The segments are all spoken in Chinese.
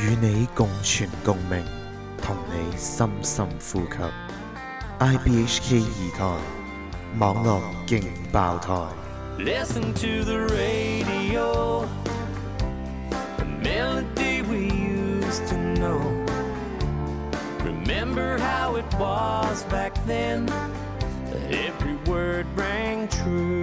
与你共存共鸣，同你深深呼吸。IBHK 二台网络劲爆台。Listen to the radio, the melody we used to know. Remember how it was back then? Every word rang true.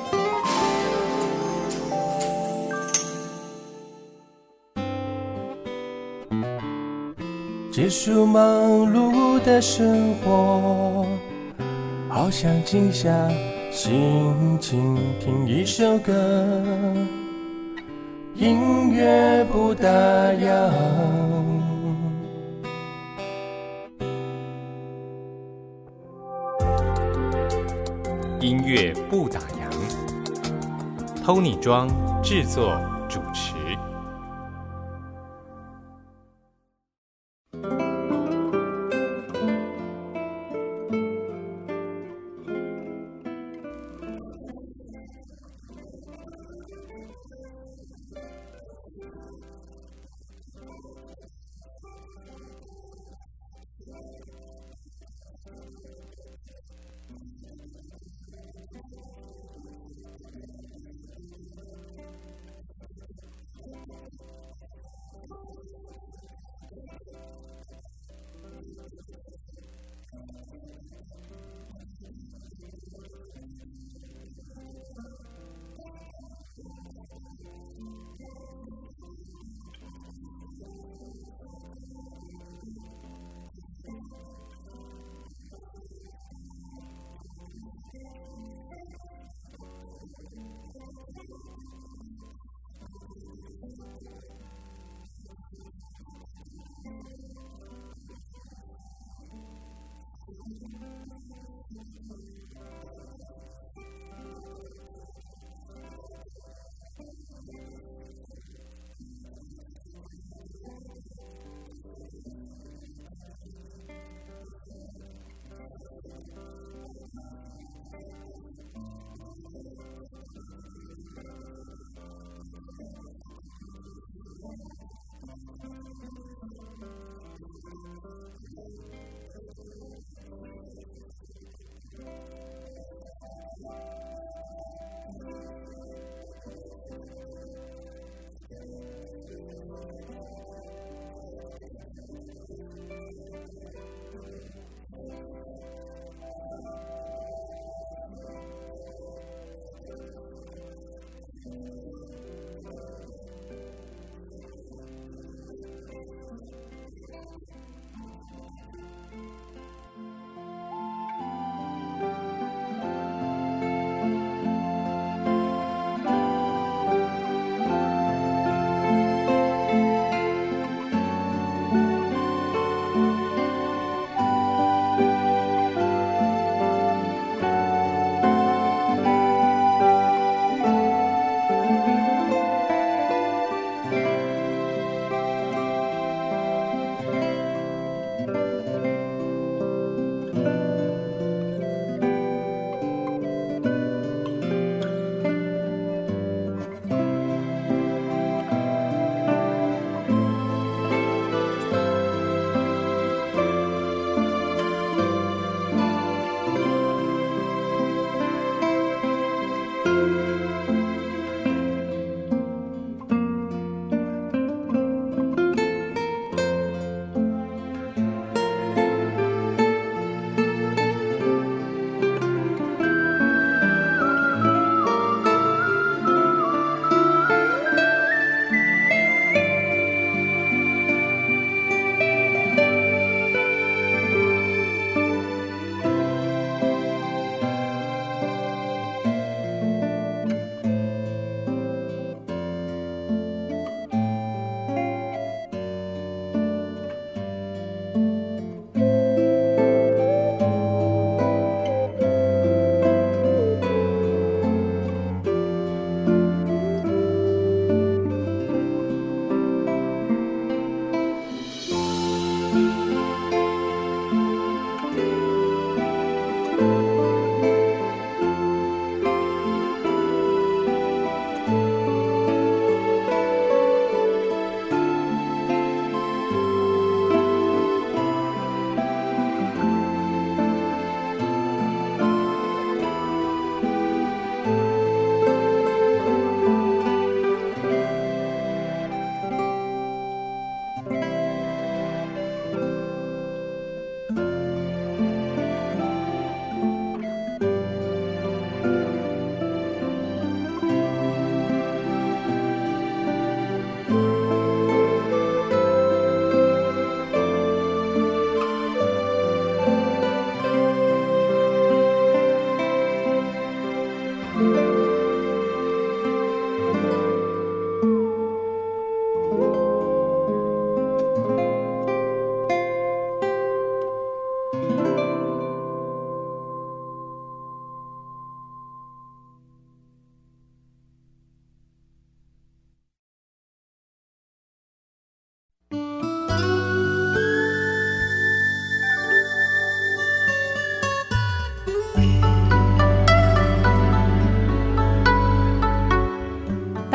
结束忙碌的生活，好想静下心倾听一首歌，音乐不打烊。音乐不打烊，Tony 庄制作主持。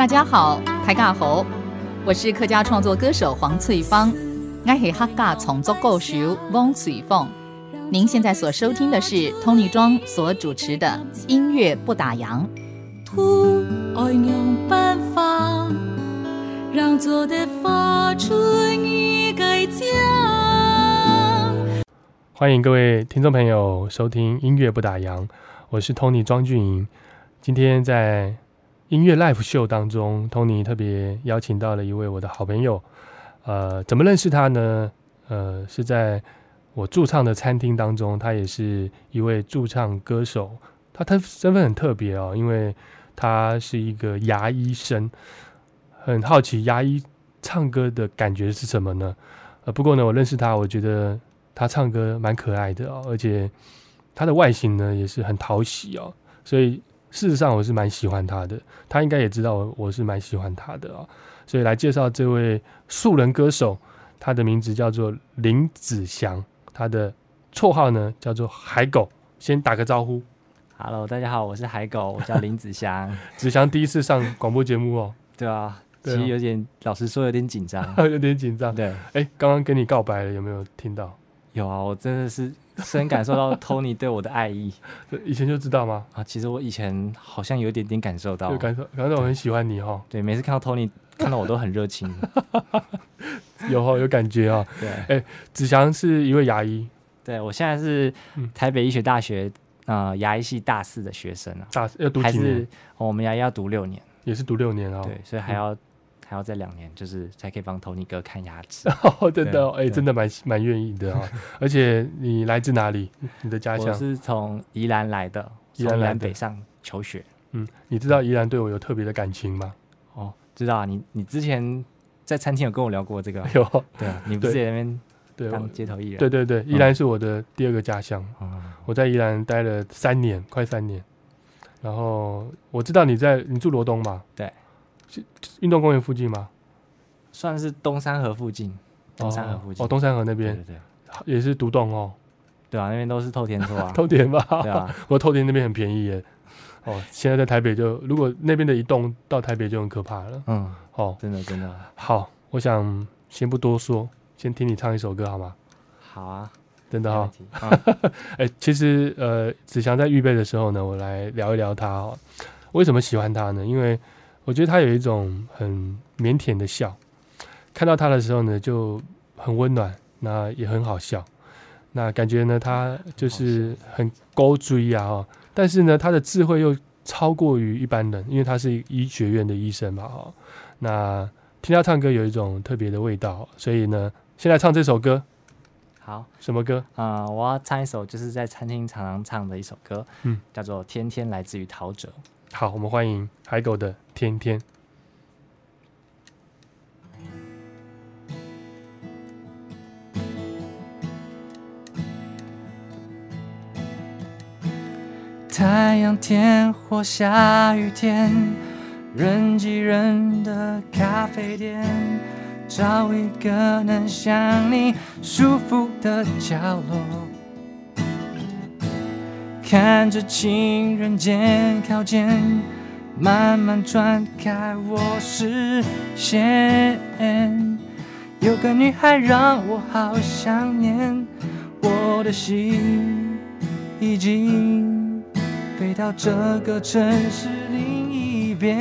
大家好，大家好，我是客家创作歌手黄翠芳，我是客家创作歌手汪翠凤。您现在所收听的是 Tony 庄所主持的音乐不打烊。土爱用办法，让做的发出一改江。欢迎各位听众朋友收听音乐不打烊，我是 Tony 庄俊莹。今天在音乐 live 秀当中，Tony 特别邀请到了一位我的好朋友。呃，怎么认识他呢？呃，是在我驻唱的餐厅当中，他也是一位驻唱歌手。他他身份很特别哦，因为他是一个牙医生。很好奇牙医唱歌的感觉是什么呢？呃，不过呢，我认识他，我觉得他唱歌蛮可爱的哦，而且他的外形呢也是很讨喜哦，所以事实上我是蛮喜欢他的。他应该也知道我我是蛮喜欢他的哦，所以来介绍这位素人歌手，他的名字叫做林子祥。他的绰号呢叫做海狗，先打个招呼。Hello，大家好，我是海狗，我叫林子祥。子祥第一次上广播节目哦，对啊，对啊其实有点，老实说有点紧张。有点紧张。对，哎，刚刚跟你告白了，有没有听到？有啊，我真的是深感受到 Tony 对我的爱意 以前就知道吗？啊。其实我以前好像有一点点感受到有，感受，感受到我很喜欢你哈，对，每次看到 Tony 看到我都很热情。有哈，有感觉哦。对，哎子祥是一位牙医，对我现在是嗯台北医学大学呃牙医系大四的学生啊，大四要读还几年？是哦我们牙医要读六年，也是读六年哦。对，所以还要还要再两年，就是才可以帮 Tony 哥看牙齿。哦，真的哦，哎，对真的蛮蛮愿意的啊。而且你来自哪里？你的家乡？我是从宜兰来的，从宜宜兰来的兰北上求学。嗯，你知道宜兰对我有特别的感情吗？哦，知道啊，你你之前在餐厅有跟我聊过这个，有，对啊，你不是那边对，街头艺人？对对对，宜兰是我的第二个家乡。哦，我在宜兰待了三年，快三年。然后我知道你在，你住罗东嘛？对，是运动公园附近吗？算是东山河附近，东山河附近。哦，东山河那边对对对，也是独栋哦，对啊，那边都是透天厝啊。透天吧？对啊，我透天那边很便宜耶。哦，现在在台北就，如果那边的一栋到台北就很可怕了。嗯，哦，真的真的好，我想先不多说，先听你唱一首歌好吗？好啊，真的哈、哎、其实呃，子祥在预备的时候呢，我来聊一聊他哦。为什么喜欢他呢？因为我觉得他有一种很腼腆的笑，看到他的时候呢，就很温暖，那也很好笑。那感觉呢，他就是很勾追啊、哦，但是呢，他的智慧又超过于一般人，因为他是医学院的医生嘛，哈、那听他唱歌有一种特别的味道，所以呢，现在唱这首歌，好，什么歌？啊，我要唱一首就是在餐厅常常唱的一首歌，嗯，叫做《天天来自于陶喆》。好，我们欢迎海狗的天天。太阳天或下雨天，人挤人的咖啡店，找一个能像你舒服的角落，看着情人肩靠近，慢慢转开我视线。有个女孩让我好想念，我的心已经飞到这个城市另一边。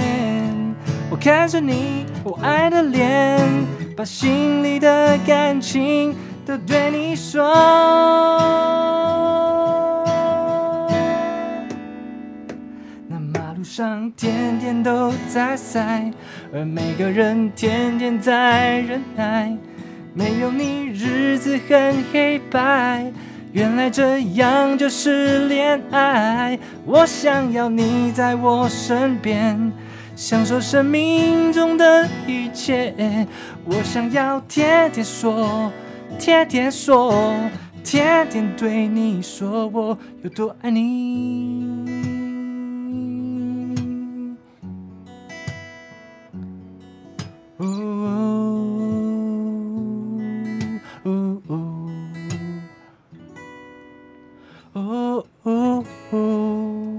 我看着你，我爱的脸，把心里的感情都对你说。上天天都在塞，而每个人天天在忍耐。没有你，日子很黑白。原来这样就是恋爱。我想要你在我身边，享受生命中的一切。我想要天天说，天天说，天天对你说我有多爱你。哦哦哦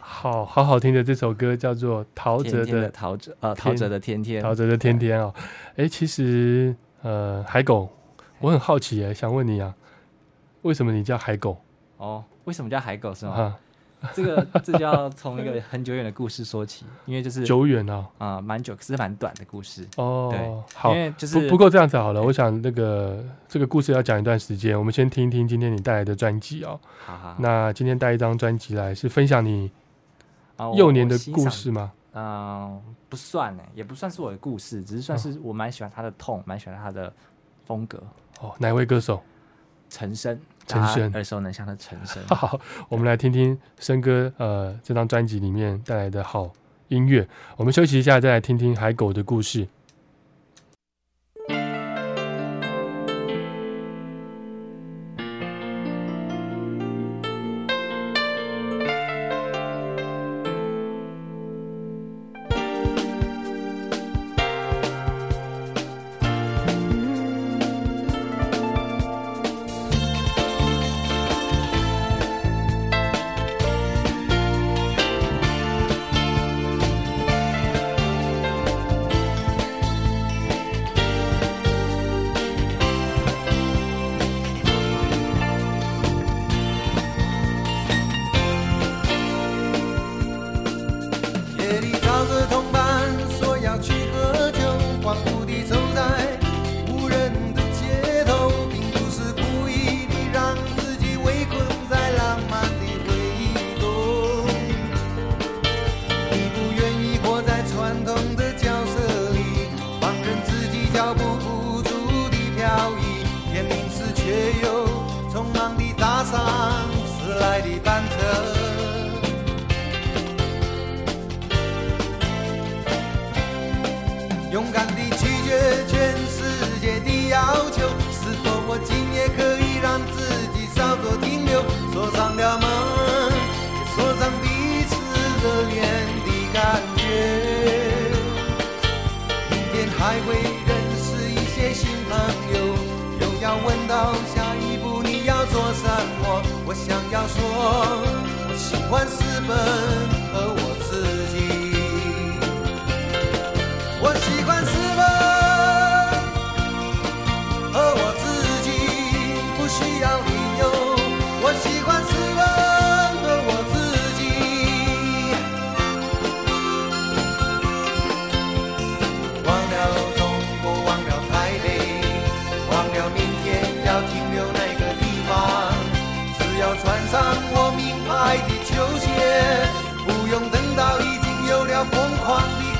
好好好听的这首歌叫做陶喆的的陶喆，啊，陶喆的天天，陶喆的天天哦。哎，其实呃，海狗，我很好奇哎，想问你啊，为什么你叫海狗哦，为什么叫海狗是吗？啊？这个这就要从一个很久远的故事说起，因为就是久远啊？啊，蛮久，可是蛮短的故事。哦对，好因，为就是不不过这样子好了，我想那个这个故事要讲一段时间，我们先听一听今天你带来的专辑哦。好好好那今天带一张专辑来，是分享你幼年的故事吗？嗯，不算呢，也不算是我的故事，只是算是我蛮喜欢他的痛，蛮喜欢他的风格。哦，哪位歌手？陈升，陈升耳熟能详的陈升。好，我们来听听深哥呃这张专辑里面带来的好音乐。我们休息一下，再来听听海狗的故事。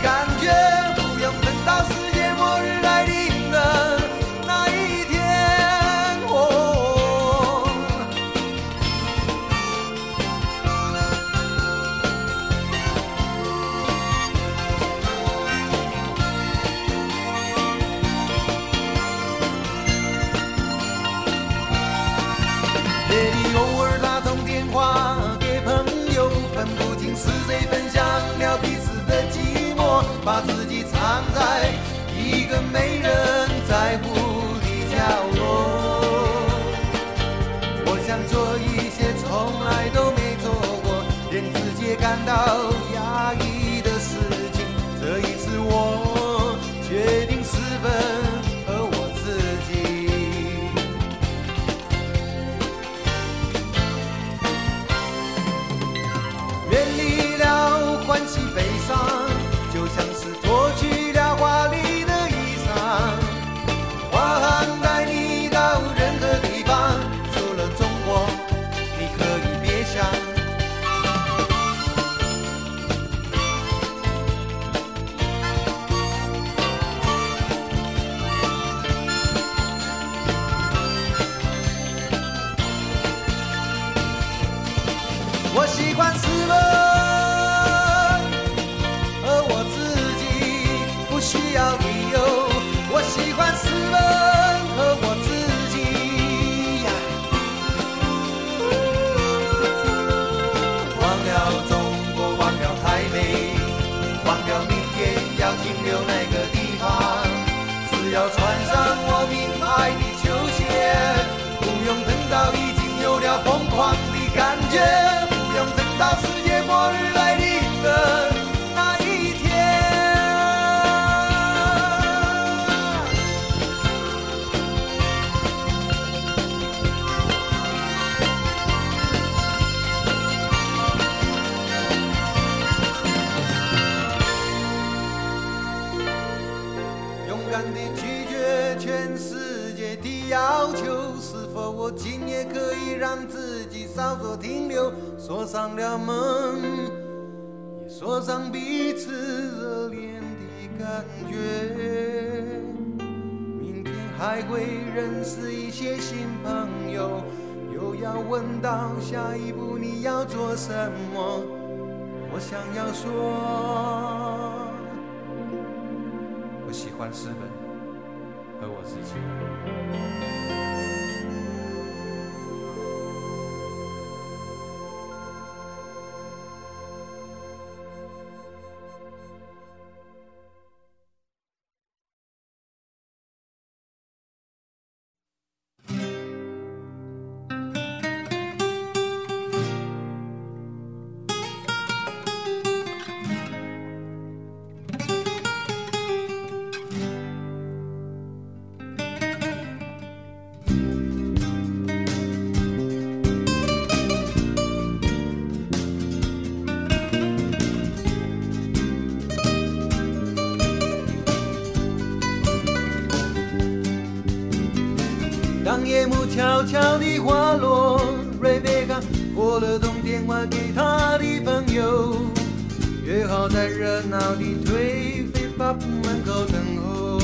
感觉，把自己藏在一个没人在乎的角落。我想做一些从来都没做过，连自己感到要穿上我名牌的球鞋，不用等到已经有了疯狂的感觉，作停留？锁上了门，也锁上彼此热恋的感觉。明天还会认识一些新朋友，又要问到下一步你要做什么。我想要说，我喜欢诗本和我自己。悄悄地滑落，瑞贝卡拨了通电话给她的朋友，约好在热闹的颓废发布门口等候。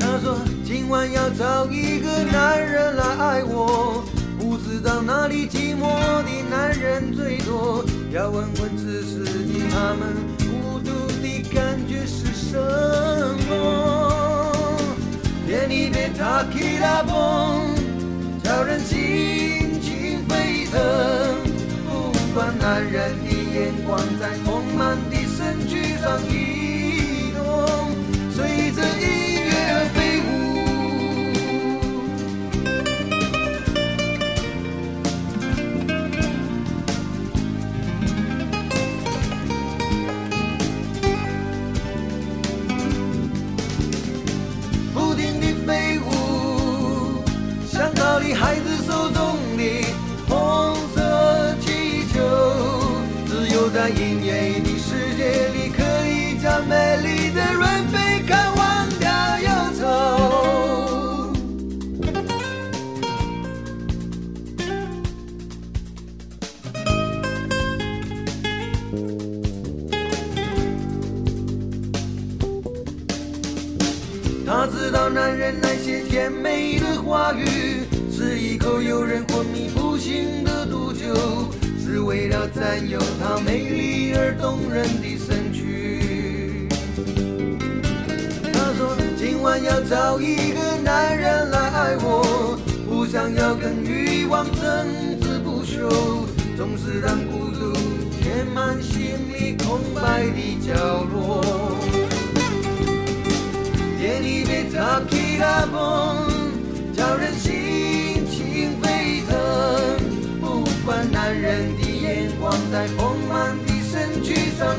她说今晚要找一个男人来爱我，不知道哪里寂寞的男人最多，要问问此时的他们孤独的感觉是什么。天里被塔起大风，叫人心情沸腾。不管男人有她美丽而动人的身躯。她说今晚要找一个男人来爱我，不想要跟欲望争执不休，总是让孤独填满心里空白的角落。夜里被塔起拉风，在丰满的身躯上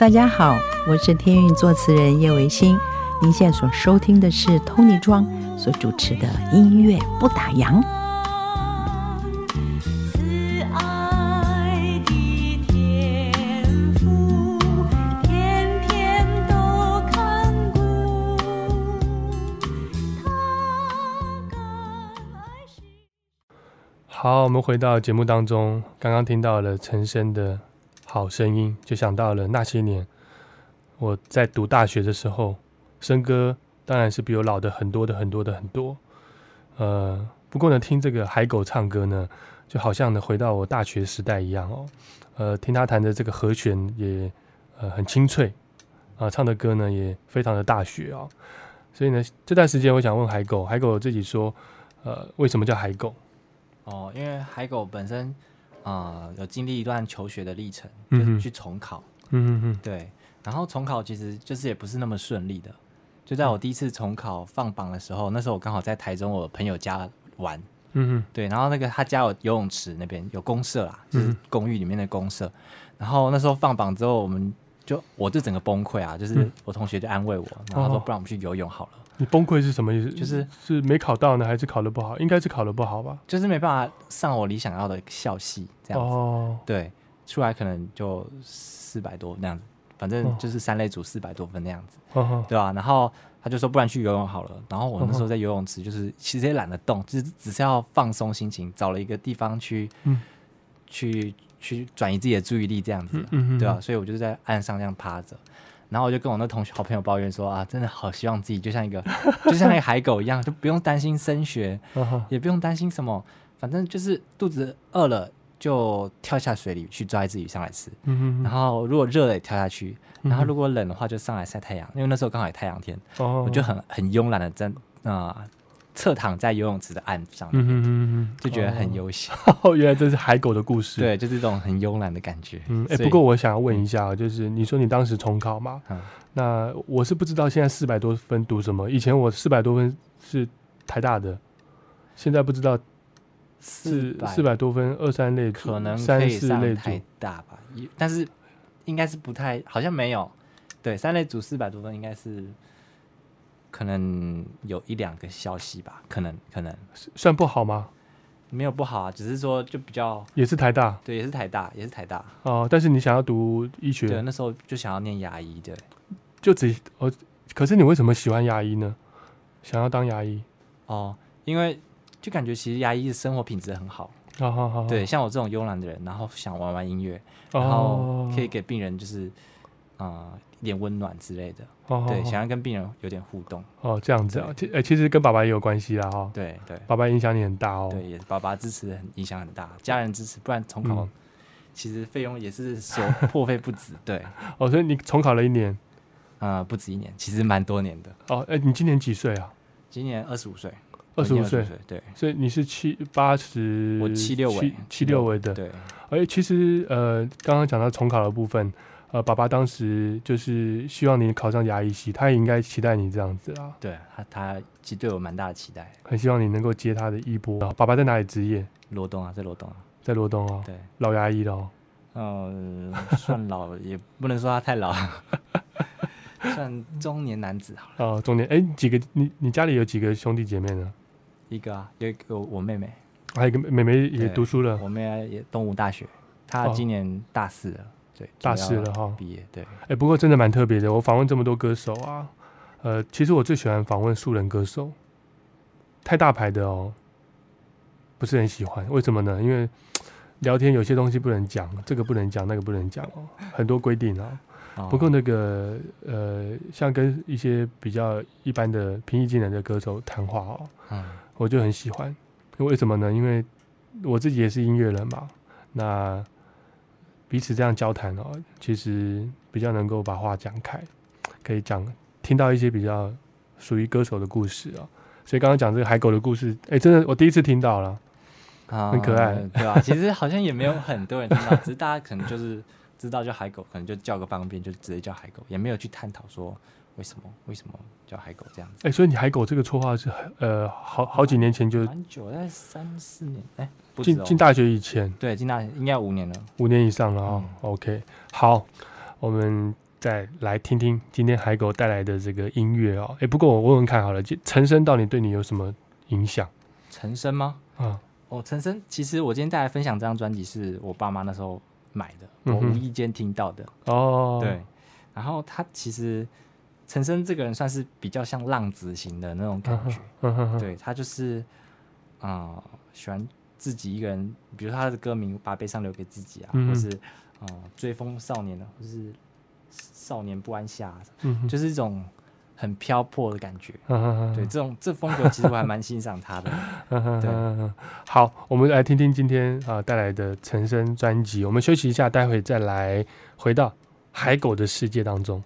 大家好，我是天韵作词人叶维新。您现在所收听的是 Tony 庄所主持的音乐不打烊。好，我们回到节目当中，刚刚听到了陈升的好声音，就想到了那些年我在读大学的时候，升哥当然是比我老的很多的很多的很多。呃，不过呢，听这个海狗唱歌呢，就好像呢回到我大学时代一样哦。呃，听他弹的这个和弦也呃很清脆，啊、唱的歌呢也非常的大学啊、所以呢，这段时间我想问海狗，海狗自己说，呃，为什么叫海狗？哦，因为海狗本身、呃有经历一段求学的历程，就是去重考，嗯嗯嗯，对，然后重考其实就是也不是那么顺利的。就在我第一次重考放榜的时候，那时候我刚好在台中我朋友家玩，嗯嗯对，然后那个他家有游泳池，那边有公社啦，就是嗯公寓里面的公社。然后那时候放榜之后，我们就我就整个崩溃啊，就是嗯。我同学就安慰我，然后他说哦。不然我们去游泳好了，你崩溃是什么意思？就是是没考到呢，还是考得不好？应该是考得不好吧？就是没办法上我理想要的校系这样子。哦，对，出来可能就四百多那样子，反正哦就是三类组四百多分那样子，呵呵对吧、然后他就说不然去游泳好了。然后我那时嗯候在游泳池，就是其实也懒得动，就是只是要放松心情，找了一个地方去，嗯去去转移自己的注意力这样子，嗯嗯嗯对啊，所以我就是在岸上这样趴着。然后我就跟我那同学好朋友抱怨说啊，真的好希望自己就像一个就像一个海狗一样，就不用担心升学，也不用担心什么，反正就是肚子饿了就跳下水里去抓一只鱼上来吃，然后如果热了也跳下去，然后嗯如果冷的话就上来晒太阳，因为那时候刚好有太阳天，哦，我就很很慵懒的在啊、侧躺在游泳池的岸上，嗯嗯嗯嗯，就觉得很哦悠闲，哦，原来这是海狗的故事。，对，就是这种很慵懒的感觉。嗯，哎、不过我想要问一下啊，就是你说你当时重考嘛？嗯那我是不知道现在四百多分读什么，以前我四百多分是台大的，现在不知道是400四百多分二三类可能可三以四类组上台大吧，也但是应该是不太，好像没有。对，三类组四百多分应该是可能有一两个消息吧，可能可能算不好吗？没有不好啊，只是说就比较也是台大对，也是台大，也是台大。哦，但是你想要读医学，对，那时候就想要念牙医，对。就只哦，可是你为什么喜欢牙医呢？想要当牙医？哦，因为就感觉其实牙医的生活品质很好，好好好，对，像我这种慵懒的人，然后想玩玩音乐，哦，然后可以给病人就是啊、呃一点温暖之类的，对，哦对想要跟病人有点互动，哦这样子啊，其哎、其实跟爸爸也有关系啦哈、对对。爸爸影响你很大哦。对，也是爸爸支持很影响很大，家人支持，不然重考、嗯。其实费用也是所破费不止，对，哦，所以你重考了一年。啊、不止一年，其实蛮多年的，哦，哎、你今年几岁啊？今年二十五岁，二十五岁。对，所以你是七八十，我七六尾，七六位的。对，哎，其实呃，刚刚讲到重考的部分，呃，爸爸当时就是希望你考上牙医系，他也应该期待你这样子啊，对他他其实对我蛮大的期待，很希望你能够接他的衣钵。啊爸爸在哪里职业？罗东啊，在罗东啊，在罗东哦，对。老牙医了哦。呃，算老也不能说他太老，算中年男子好了。哦，中年哎，几个你你家里有几个兄弟姐妹呢？一个啊，有一个我妹妹，还有一个妹妹也对读书了，我妹也东吴大学，她哦今年大四了，对，大就要四了哈毕业，对，哎，不过真的蛮特别的。我访问这么多歌手啊，呃，其实我最喜欢访问素人歌手，太大牌的哦，不是很喜欢。为什么呢？因为聊天有些东西不能讲，这个不能讲，那个不能讲哦，很多规定啊。哦不过那个呃，像跟一些比较一般的平易近人的歌手谈话哦，嗯，我就很喜欢。为什么呢？因为我自己也是音乐人嘛，那彼此这样交谈哦，其实比较能够把话讲开，可以讲听到一些比较属于歌手的故事哦、所以刚刚讲这个海狗的故事，哎，真的我第一次听到了，啊很可爱对吧？其实好像也没有很多人听到，只是大家可能就是知道叫海狗，可能就叫个方便，就直接叫海狗，也没有去探讨说为什么为什么叫海狗这样子。哎，所以你海狗这个绰号是很呃好好几年前就蛮久，在三四年，哎，进进大学以前，对进大学应该五年了。五年以上了哦。OK，好，我们再来听听今天海狗带来的这个音乐哦。哎，不过我问问看好了，就陈升到底对你有什么影响陈升吗？啊？哦，陈升，其实我今天带来分享这张专辑是我爸妈那时候买的，我无意间听到的。哦，对，然后他其实陈升这个人算是比较像浪子型的那种感觉，对他就是啊、呃喜欢自己一个人，比如他的歌名《把悲伤留给自己》啊，嗯或是啊、呃追风少年的，或是少年不安夏，嗯，就是一种很飘泊的感觉。对，这种这风格其实我还蛮欣赏他的。嗯对好，我们来听听今天啊带来的陈升专辑。我们休息一下，待会再来回到海狗的世界当中。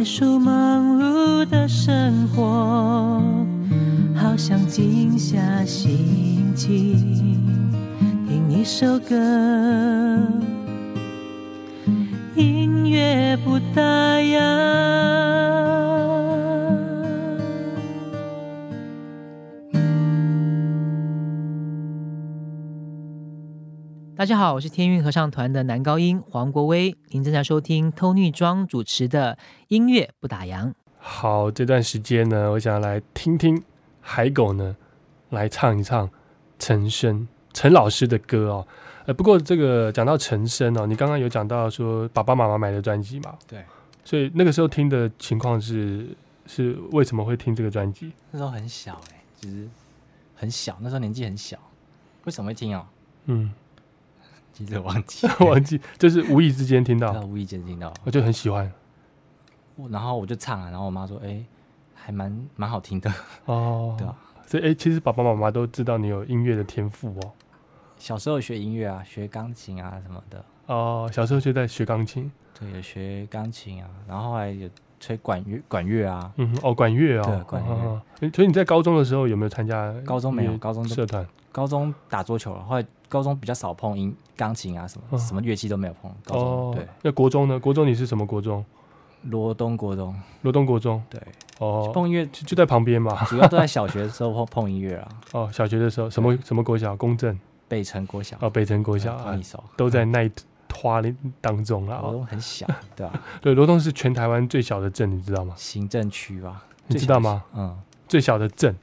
结束忙碌的生活，好想静下心情，听一首歌，大家好，我是天韵合唱团的男高音黄国威，您正在收听 Tony 庄主持的音乐不打烊。好，这段时间呢，我想来听听海狗呢来唱一唱陈升陈老师的歌哦。呃，不过这个讲到陈升哦，你刚刚有讲到说爸爸妈妈买的专辑嘛？对，所以那个时候听的情况是是为什么会听这个专辑？那时候很小哎、其实很小，那时候年纪很小，为什么会听哦？嗯，其实我忘记。忘记，就是无意之间听到，无意间听到，我就很喜欢。然后我就唱啊，然后我妈说，哎、还蛮蛮好听的。哦。对啊，所以哎、其实爸爸妈妈都知道你有音乐的天赋哦。小时候学音乐啊，学钢琴啊什么的，哦，小时候就在学钢琴，对，有学钢琴啊，然后后来有吹管乐管乐啊，嗯，哦，管乐哦，对管乐。所以你在高中的时候有没有参加？高中没有，高中都社团，高中打桌球了，后来高中比较少碰音钢琴啊什么、哦什么乐器都没有碰。高中、哦，对，那国中呢？国中你是什么国中？罗东国中，罗东国中。对，哦，碰音乐就就在旁边嘛。主要都在小学的时候碰碰音乐啊。哦，小学的时候什么什么国小？公正。北城国小。哦，北城国小啊都在那一花林当中啦。罗东很小，对吧？对，罗东是全台湾最小的镇，你知道吗？行政区吧，你知道吗？嗯，最小的镇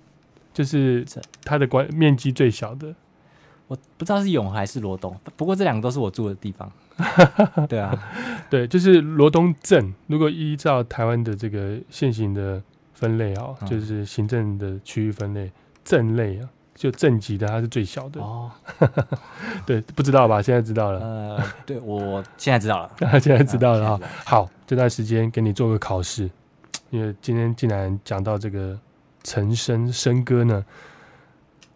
就是它的关面积最小的。我不知道是永和还是罗东，不过这两个都是我住的地方。对啊，对，就是罗东镇。如果依照台湾的这个现行的分类啊、嗯就是行政的区域分类，镇类啊，就镇级的它是最小的。哦，对，不知道吧？现在知道了。呃，对我 现在知道了，现在知道了哈、嗯现在知道好，这段时间给你做个考试，因为今天竟然讲到这个陈升升哥呢，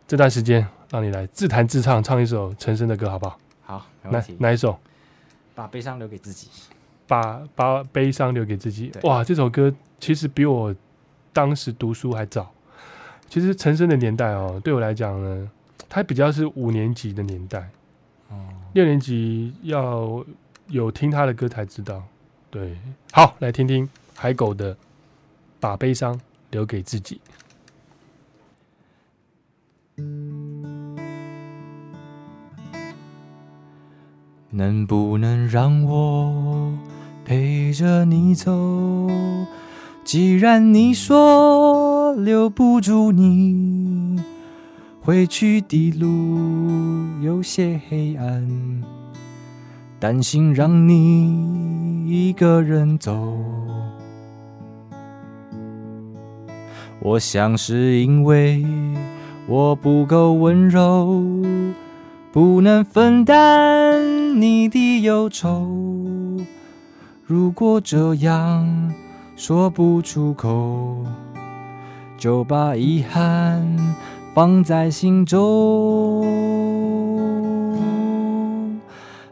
这段时间让你来自弹自唱，唱一首陈升的歌，好不好？好，没哪。哪一首？把悲伤留给自己。把把悲伤留给自己。哇，这首歌其实比我当时读书还早。其实陈升的年代哦，对我来讲呢，他比较是五年级的年代，哦，六年级要有听他的歌才知道。对，好，来听听海狗的《把悲伤留给自己》。能不能让我陪着你走？既然你说留不住你，回去的路有些黑暗，担心让你一个人走。我想是因为我不够温柔。不能分担你的忧愁。如果这样说不出口，就把遗憾放在心中，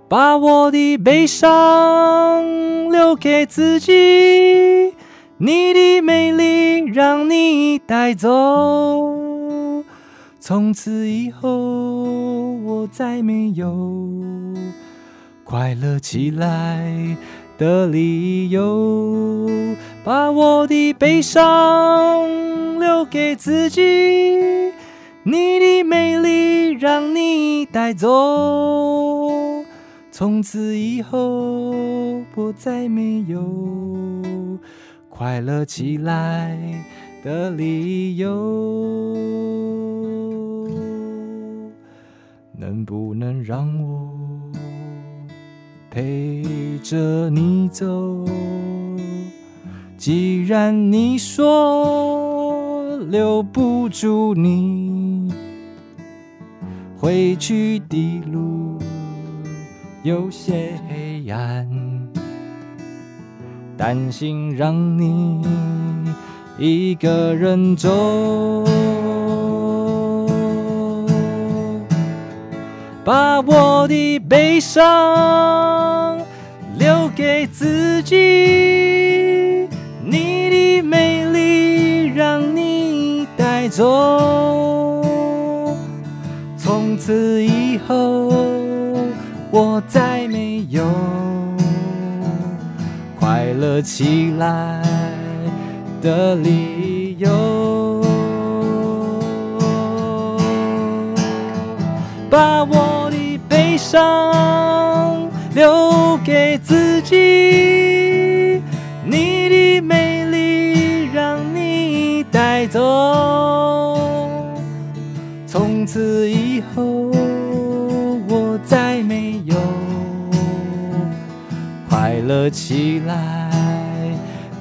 把我的悲伤留给自己，你的美丽让你带走。从此以后，我再没有快乐起来的理由。把我的悲伤留给自己，你的美丽让你带走。从此以后，不再没有快乐起来的理由。能不能让我陪着你走？既然你说留不住你，回去的路有些黑暗，担心让你一个人走。把我的悲伤留给自己你的美丽让你带走。从此以后我再没有快乐起来的理由。把我的悲伤留给自己，你的美丽让你带走。从此以后，我再没有快乐起来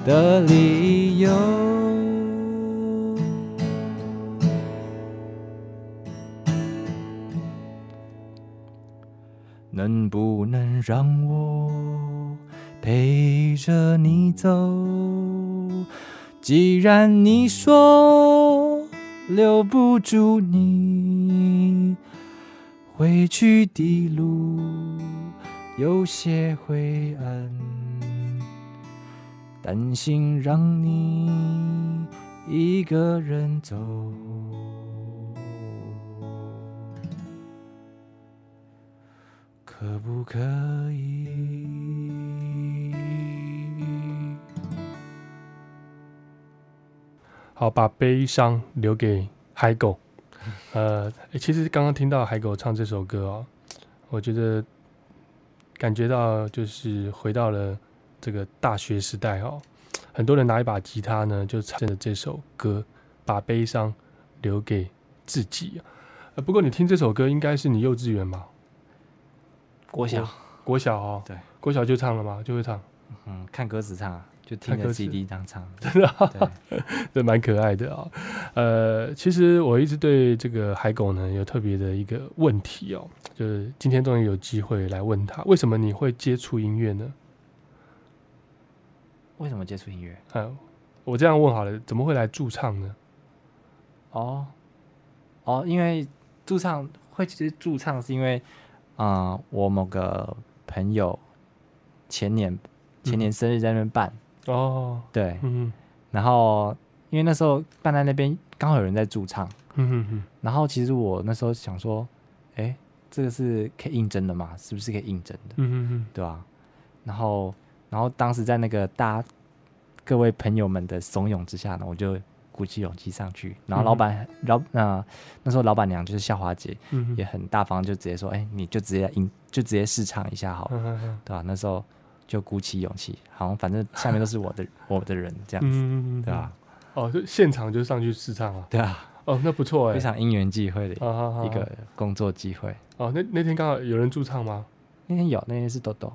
的理由。能不能让我陪着你走？既然你说留不住你，回去的路有些灰暗，担心让你一个人走。可不可以？好，把悲伤留给海狗。呃，其实刚刚听到海狗唱这首歌哦，我觉得感觉到就是回到了这个大学时代哦。很多人拿一把吉他呢，就唱着这首歌，把悲伤留给自己。呃，不过你听这首歌应该是你幼稚园吧？国小，国小哦，对，国小就唱了吗？就会唱，嗯，看歌词唱啊，就听着看歌词。CD 当唱，真的啊、这蛮可爱的啊、呃，其实我一直对这个海狗呢有特别的一个问题哦，就是今天终于有机会来问他，为什么你会接触音乐呢？为什么接触音乐？呃，我这样问好了，怎么会来驻唱呢？哦，哦，因为驻唱会其实驻唱是因为，啊、我某个朋友前年前年生日在那边办，哦，对，嗯然后因为那时候办在那边刚好有人在驻唱，嗯哼哼，然后其实我那时候想说，哎，这个是可以应征的嘛？是不是可以应征的？嗯哼哼，对吧、然后，然后当时在那个大家各位朋友们的怂恿之下呢，我就鼓起勇气上去。然后老板、老呃那时候老板娘就是校华姐，嗯也很大方，就直接说，哎、你就直接应就直接试唱一下好了，对吧、那时候就鼓起勇气，好像反正下面都是我的 我的人这样子，嗯对吧、哦，就现场就上去试唱了？对啊，哦，那不错哎，非常因缘际会的一个工作机会。哦，那那天刚好有人驻唱吗？那天有，那天是豆豆，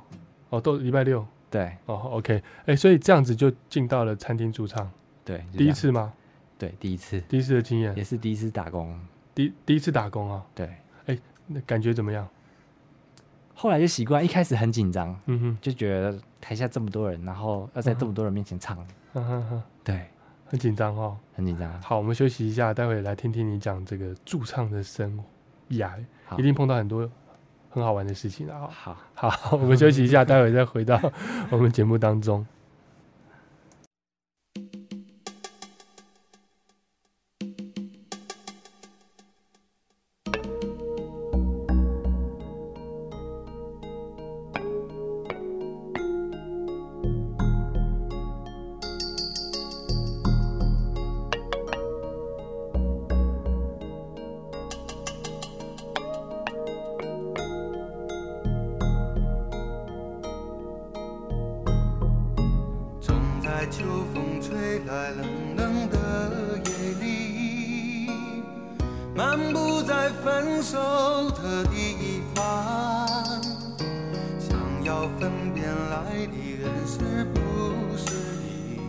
哦，豆礼拜六。对。哦，OK，哎、所以这样子就进到了餐厅驻唱，对，第一次吗？对，第一次，第一次的经验，也是第一次打工，第第一次打工啊，对。哎、那感觉怎么样？后来就习惯，一开始很紧张，嗯哼，就觉得台下这么多人，然后要在这么多人面前唱，嗯哼哼，对，很紧张哦。很紧张。好，我们休息一下，待会来听听你讲这个驻唱的生涯，好一定碰到很多很好玩的事情啊。好，好，我们休息一下，待会再回到我们节目当中。在分手的地方，想要分辨来的人是不是你，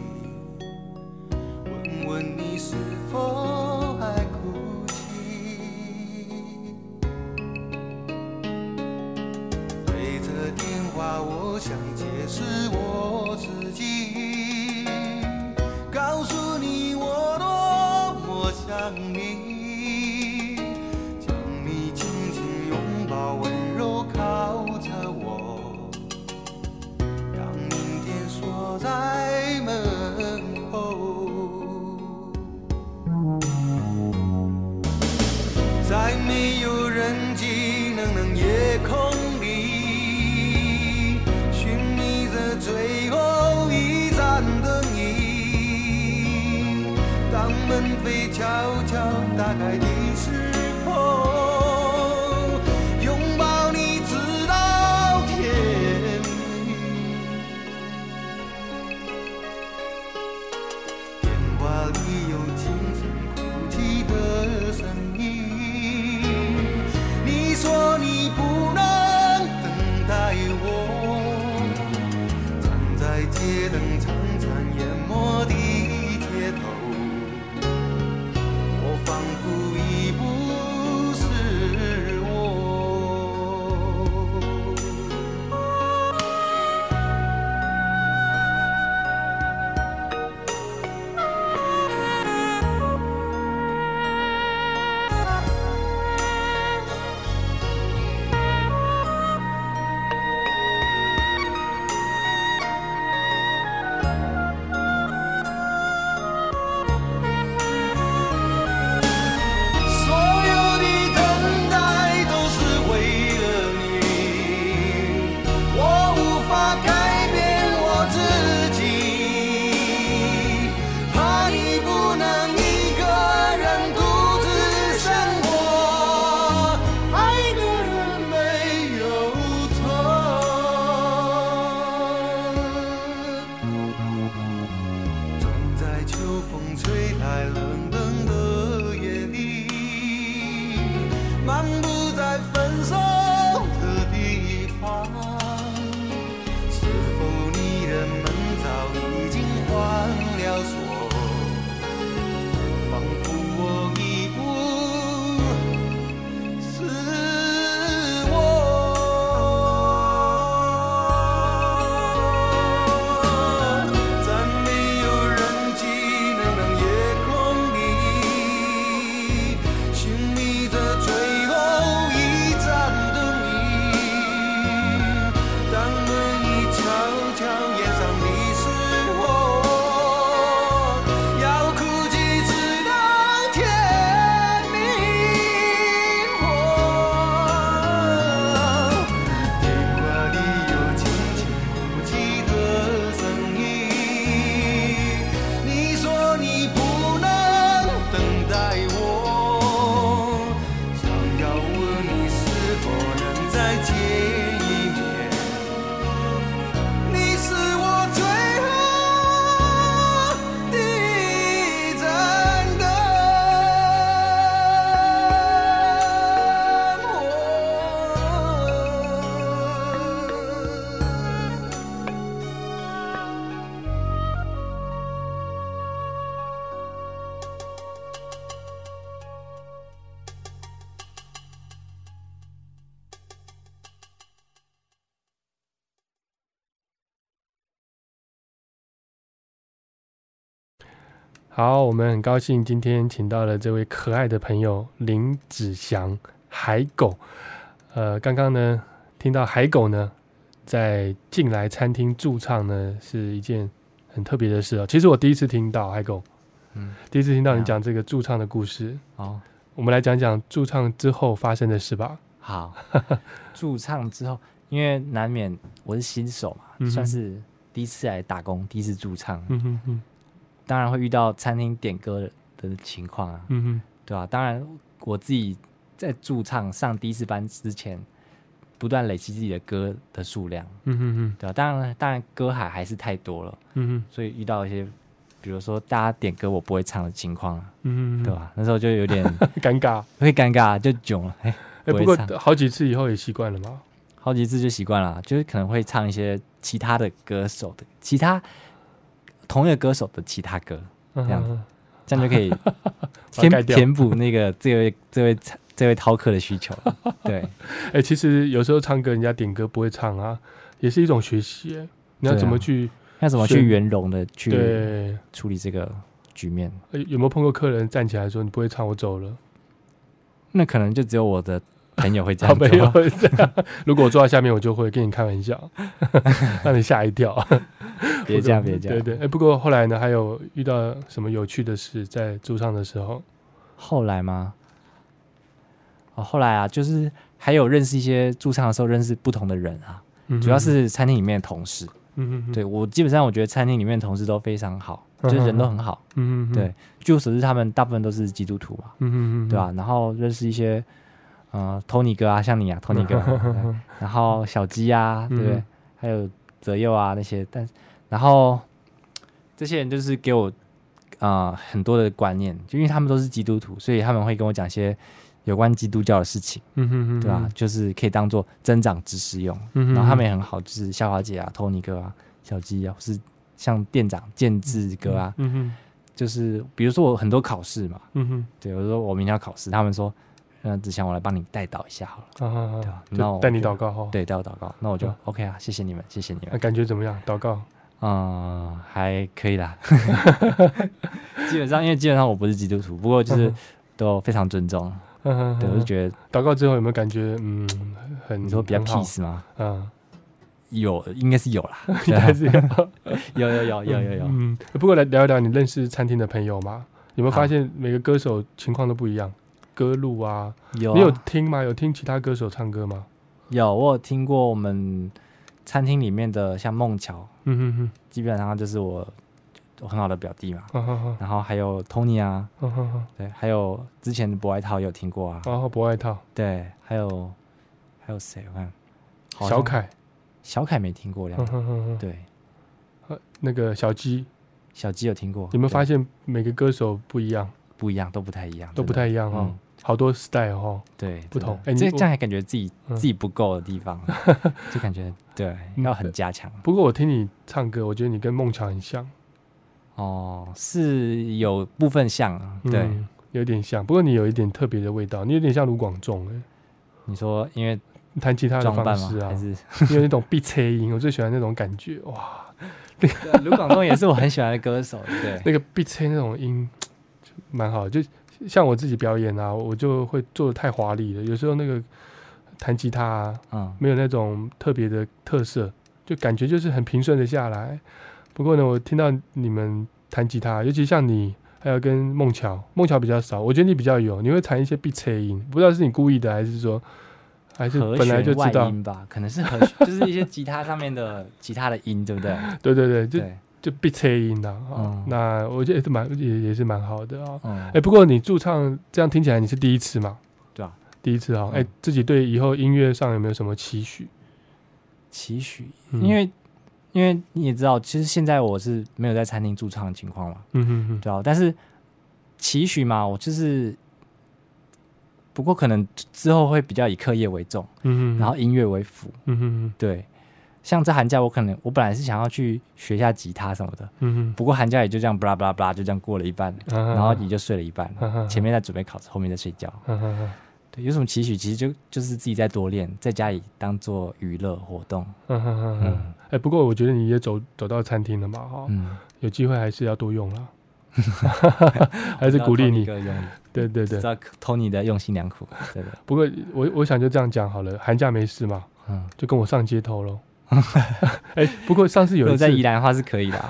问问你是否还哭泣。对着电话，我想解释我好，我们很高兴今天请到了这位可爱的朋友林子祥海狗。呃，刚刚呢听到海狗呢在进来餐厅驻唱呢是一件很特别的事哦。其实我第一次听到海狗，嗯，第一次听到你讲这个驻唱的故事。哦，我们来讲讲驻唱之后发生的事吧。好，驻唱之后，因为难免我是新手嘛，嗯算是第一次来打工，第一次驻唱，嗯哼哼，当然会遇到餐厅点歌的的情况啊，嗯哼，对吧、当然我自己在驻唱上第一次班之前，不断累积自己的歌的数量，嗯哼哼，对吧、当然，当然歌海还是太多了，嗯哼，所以遇到一些，比如说大家点歌我不会唱的情况啊，嗯哼，对吧、那时候就有点 尴尬，会尴尬，就囧了，哎、哎、不过好几次以后也习惯了嘛。好几次就习惯了，就是可能会唱一些其他的歌手的其他同一个歌手的其他歌，这样子，嗯这样就可以 填填补那个这位这位这位饕客的需求。对，哎、其实有时候唱歌，人家点歌不会唱啊，也是一种学习。哎，你要怎么去？要怎么去圆融的去对，处理这个局面？呃有没有碰过客人站起来说你不会唱，我走了？那可能就只有我的朋友会这好样朋 友。会这样。如果我坐在下面，我就会跟你开玩笑，让你吓一跳。别这样，别这样。对对，哎、不过后来呢，还有遇到什么有趣的事在驻唱的时候？后来吗？哦，后来啊，就是还有认识一些驻唱的时候认识不同的人啊，嗯主要是餐厅里面的同事。嗯嗯嗯对我基本上我觉得餐厅里面的同事都非常好，就是人都很好。嗯嗯嗯对，据我所知，他们大部分都是基督徒嘛，嗯嗯嗯，对吧、然后认识一些呃，Tony 哥啊，像你啊，Tony 哥啊，对然后小鸡啊，对不对？嗯还有泽佑啊那些，但然后这些人就是给我啊、呃很多的观念，就因为他们都是基督徒，所以他们会跟我讲一些有关基督教的事情，嗯哼哼对吧、就是可以当做增长知识用。嗯哼然后他们也很好，就是夏华姐啊、Tony 哥啊、小鸡啊，或是像店长建志哥啊，嗯哼就是比如说我很多考试嘛，嗯哼，对我说我明天要考试，他们说，那，只想我来帮你代祷一下好了，对吧啊？那我就带你祷告哈。对，带我祷告，那我就嗯 OK 啊，谢谢你们，谢谢你那们，感觉怎么样？祷告。嗯，还可以啦，基本上因为基本上我不是基督徒，不过就是嗯都非常尊重，嗯对，我就觉得祷告之后有没有感觉嗯很你说比较 peace 吗？嗯，有，应该是有啦，应该是有 有有有有有有，嗯，不过来聊一聊你认识餐厅的朋友吗？有没有发好现每个歌手情况都不一样？歌路啊，有你有啊听吗？有听其他歌手唱歌吗？有，我有听过我们餐厅里面的像孟乔，嗯哼哼，基本上就是我很好的表弟嘛。嗯哼哼，然后还有 Tony 啊，嗯哼哼，对，还有之前的博爱套也有听过啊，然后博爱套，对，还有还有谁？我看。小凯，小凯没听过，两嗯个哼哼哼，对，呃那个小鸡，小鸡有听过，有没有发现现每个歌手不一样，不一样，都不太一样，都不太一样哦。嗯，好多 style 哦。对，不同。哎你这样还感觉自己嗯。自己不够的地方，就感觉对要很加强。不过我听你唱歌，我觉得你跟孟乔很像，哦，是有部分像啊，对，嗯有点像。不过你有一点特别的味道，你有点像卢广仲哎，你说因为弹吉他的方式？啊还，是？你有那种必切音，我最喜欢那种感觉，哇，对卢广仲也是我很喜欢的歌手，对，那个必切那种音就蛮好的。就像我自己表演啊，我就会做的太华丽了，有时候那个弹吉他啊，嗯，没有那种特别的特色，就感觉就是很平顺的下来。不过呢，我听到你们弹吉他，尤其像你，还有跟孟乔，孟乔比较少，我觉得你比较有，你会弹一些 B 切音，不知道是你故意的，还是说，还是本来就知道？音吧，可能是和，就是一些吉他上面的吉他的音，对不对？对对对，就对，就必切音呐、啊。嗯那我觉得也是蛮也也是蛮好的啊。嗯哎、，不过你驻唱这样听起来你是第一次嘛？对啊，第一次啊。哎、嗯自己对以后音乐上有没有什么期许？期许，嗯因为因为你也知道，其实现在我是没有在餐厅驻唱的情况嘛，嗯哼哼，对啊，但是期许嘛，我就是，不过可能之后会比较以课业为重，嗯哼，然后音乐为辅，嗯哼哼，对。像这寒假，我可能我本来是想要去学一下吉他什么的，嗯哼，不过寒假也就这样巴拉巴拉巴拉就这样过了一半，然然后你就睡了一半前面在准备考试，后面在睡觉。嗯对，有什么期许？其实就就是自己在多练，在家里当做娱乐活动。嗯哼哼哼。嗯哎、不过我觉得你也走走到餐厅了嘛，哈、嗯，有机会还是要多用啦。还是鼓励你对对对知。道 Tony 的用心良苦，对的，不过我我想就这样讲好了，寒假没事嘛，嗯，就跟我上街头喽。哎、不过上次有一次在宜兰的话是可以的 啊，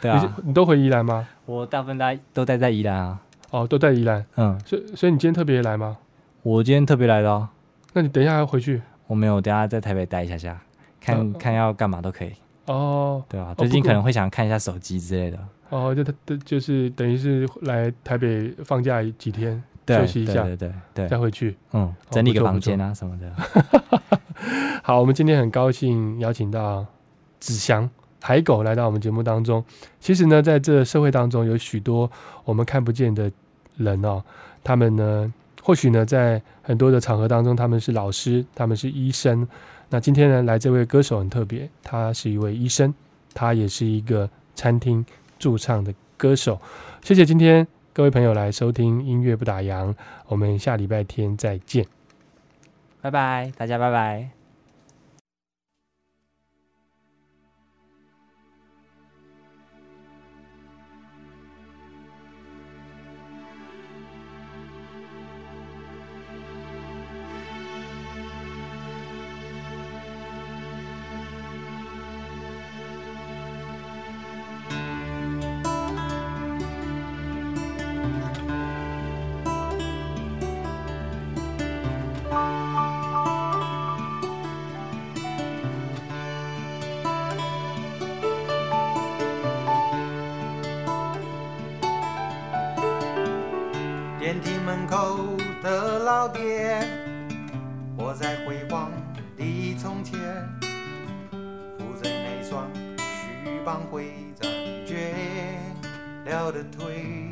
对啊，你都回宜兰吗？我大部分待都待在宜兰啊，哦，都在宜兰，嗯，所以所以你今天特别来吗？我今天特别来的哦，那你等一下要回去？我没有，等一下在台北待一下下，看嗯看要干嘛都可以，哦。对啊，最近可能会想看一下手机之类的，哦，就他的就是等于是来台北放假几天，对休息一下对对对对再，回去。嗯，整理个房间啊什么的，好，我们今天很高兴邀请到子祥海狗来到我们节目当中。其实呢，在这社会当中，有许多我们看不见的人哦，他们呢，或许呢，在很多的场合当中，他们是老师，他们是医生。那今天呢，来这位歌手很特别，他是一位医生，他也是一个餐厅驻唱的歌手。谢谢今天各位朋友来收听音乐不打烊，我们下礼拜天再见。拜拜，大家拜拜。口的老爹，我在辉煌的从前，扶着那双须绑会长绝了的腿。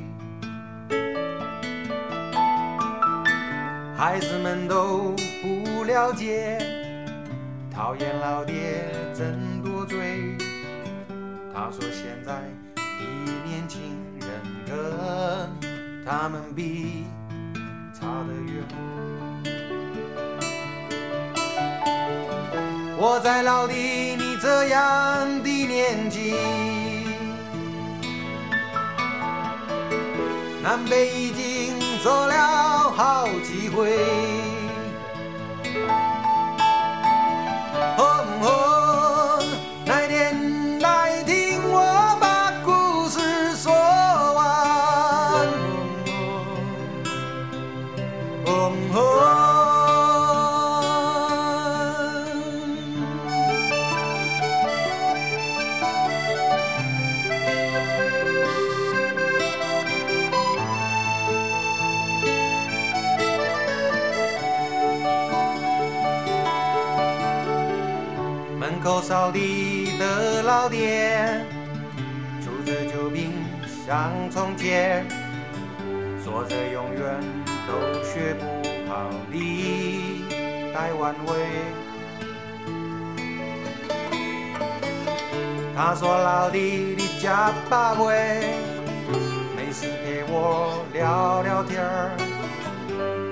孩子们都不了解，讨厌老爹真多嘴。他说现在的年轻人跟他们比差得远。我在老弟你这样的年纪，南北已经走了好几回。像从前，说着永远都学不好的台湾味。他说老弟你假把味，没事陪我聊聊天儿，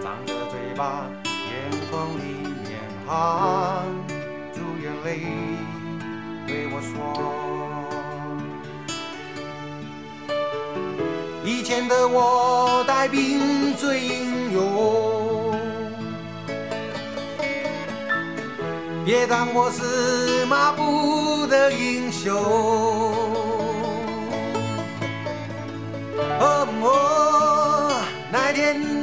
张着嘴巴，眼眶里面含住眼泪，对我说。的我带病最英勇。别当我是麻布的英雄。哦，那天。